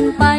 tanpa